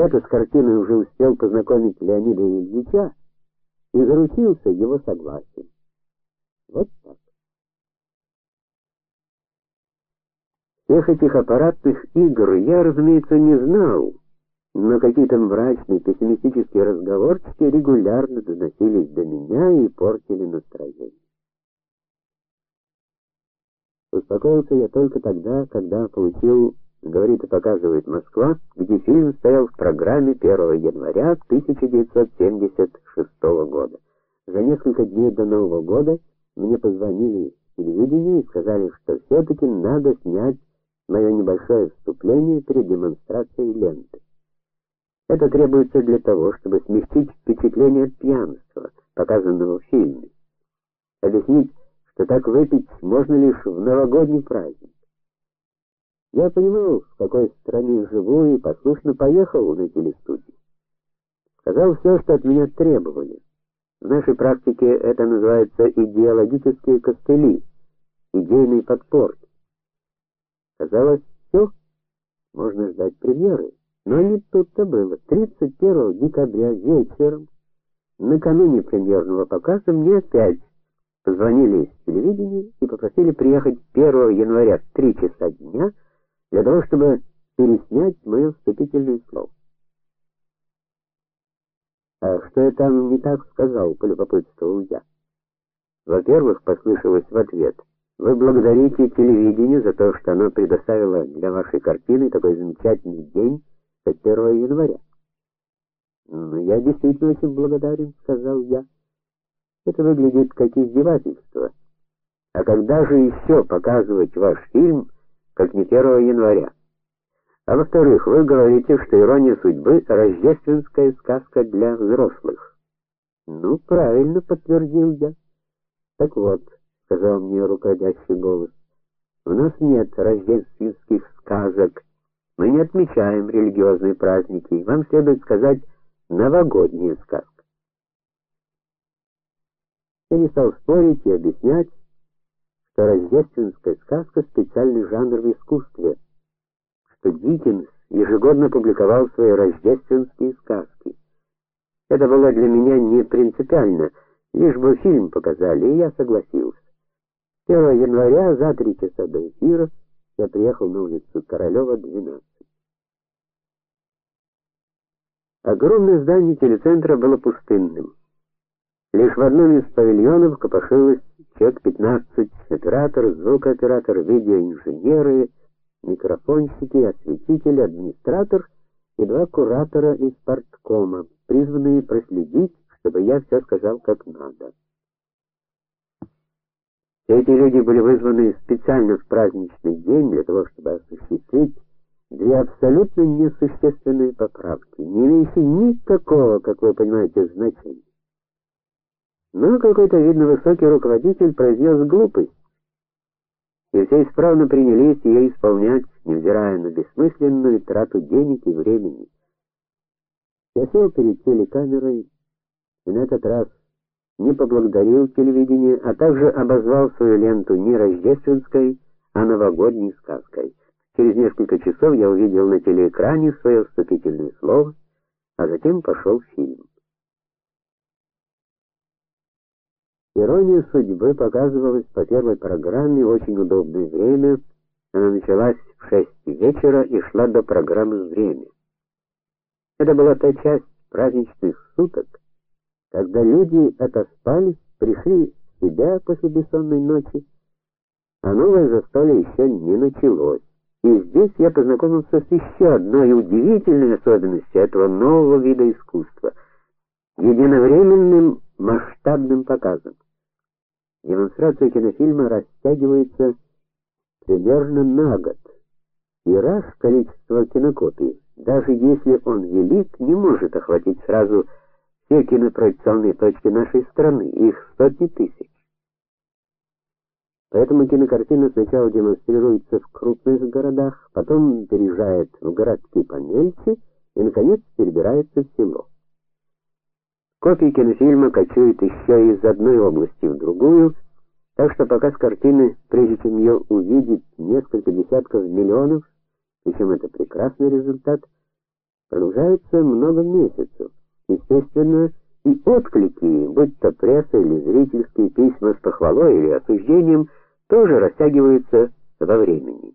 Я-то с картиной уже успел познакомить Леонида Ильича и заручился его согласием. Вот так. Всех этих аппаратных игр я, разумеется, не знал, но какие-то мрачные, пессимистические разговорчики регулярно доносились до меня и портили настроение. Успокоился я только тогда, когда получил, говорит и показывает Москва, где фильм стоял в программе 1 января 1976 года. За несколько дней до Нового года мне позвонили с телевидения и сказали, что все таки надо снять мое небольшое вступление перед демонстрацией ленты. Это требуется для того, чтобы смягчить впечатление от пьянства, показанного в фильме. Объяснить, что так выпить можно лишь в новогодний праздник. Я понимал, в какой стране живу, и послушно поехал на телестудию. Сказал все, что от меня требовали. В нашей практике это называется идеологические костыли, идейные подпорки. Казалось, все, можно ждать премьеры. Но не тут-то было. 31 декабря вечером, накануне премьерного показа, мне опять позвонили из телевидения и попросили приехать 1 января в 3 часа дня для того, чтобы переснять мое вступительное слово. А что я там не так сказал, полюбопытствовал я. Во-первых, послышалось в ответ: вы благодарите телевидение за то, что оно предоставило для вашей картины такой замечательный день, как 1 января. Ну, я действительно очень благодарен, сказал я. Это выглядит как издевательство. А когда же еще показывать ваш фильм, как не 1 января? А во-вторых, вы говорите, что ирония судьбы рождественская сказка для взрослых. Ну, правильно подтвердил я. Так вот, сказал мне руководящий голос. У нас нет рождественских сказок. Мы не отмечаем религиозные праздники. Вам следует сказать новогодняя сказка. Я не стал спорить и объяснять, что рождественская сказка специальный жанр в искусстве, что Диккенс ежегодно публиковал свои рождественские сказки. Это было для меня не принципиально, лишь бы фильм показали, и я согласился. 1 января за три часа до эфира я приехал на улицу Королева, 12. Огромное здание телецентра было пустынным. Лишь в одном из павильонов копошилось человек 15: оператор, звукооператор, видеоинженеры, микрофонщики, осветитель, администратор и два куратора из парткома, призванные проследить, чтобы я все сказал как надо. Эти люди были вызваны специально в праздничный день для того, чтобы осуществить две абсолютно несущественные поправки, не имеющие никакого, как вы понимаете, значения. Но какой-то видно высокий руководитель произнес глупость. И все исправно принялись ее исполнять, невзирая на бессмысленную трату денег и времени. Я сел перед телекамерой и на этот раз не поблагодарил телевидение, а также обозвал свою ленту не рождественской, а новогодней сказкой. Через несколько часов я увидел на телеэкране свое вступительное слово, а затем пошел фильм. Ирония судьбы показывалась по первой программе очень удобное время. Она началась в 6 вечера и шла до программы «Время». Это была та часть праздничных суток, когда люди отоспались, пришли в себя после бессонной ночи, а новое застолье еще не началось. И здесь я познакомился с еще одной удивительной особенностью этого нового вида искусства единовременным масштабным показом. Демонстрация кинофильма растягивается примерно на год. И раз количество кинокопий, даже если он велик, не может охватить сразу все кинопроекционные точки нашей страны, их сотни тысяч. Поэтому кинокартина сначала демонстрируется в крупных городах, потом переезжает в городки помельче и наконец перебирается в село. Копии кинофильма кочуют еще из одной области в другую, так что показ картины, прежде чем ее увидеть несколько десятков миллионов, причем это прекрасный результат, продолжается много месяцев. Естественно, и отклики, будь то пресса или зрительские письма с похвалой или осуждением, тоже растягиваются во времени.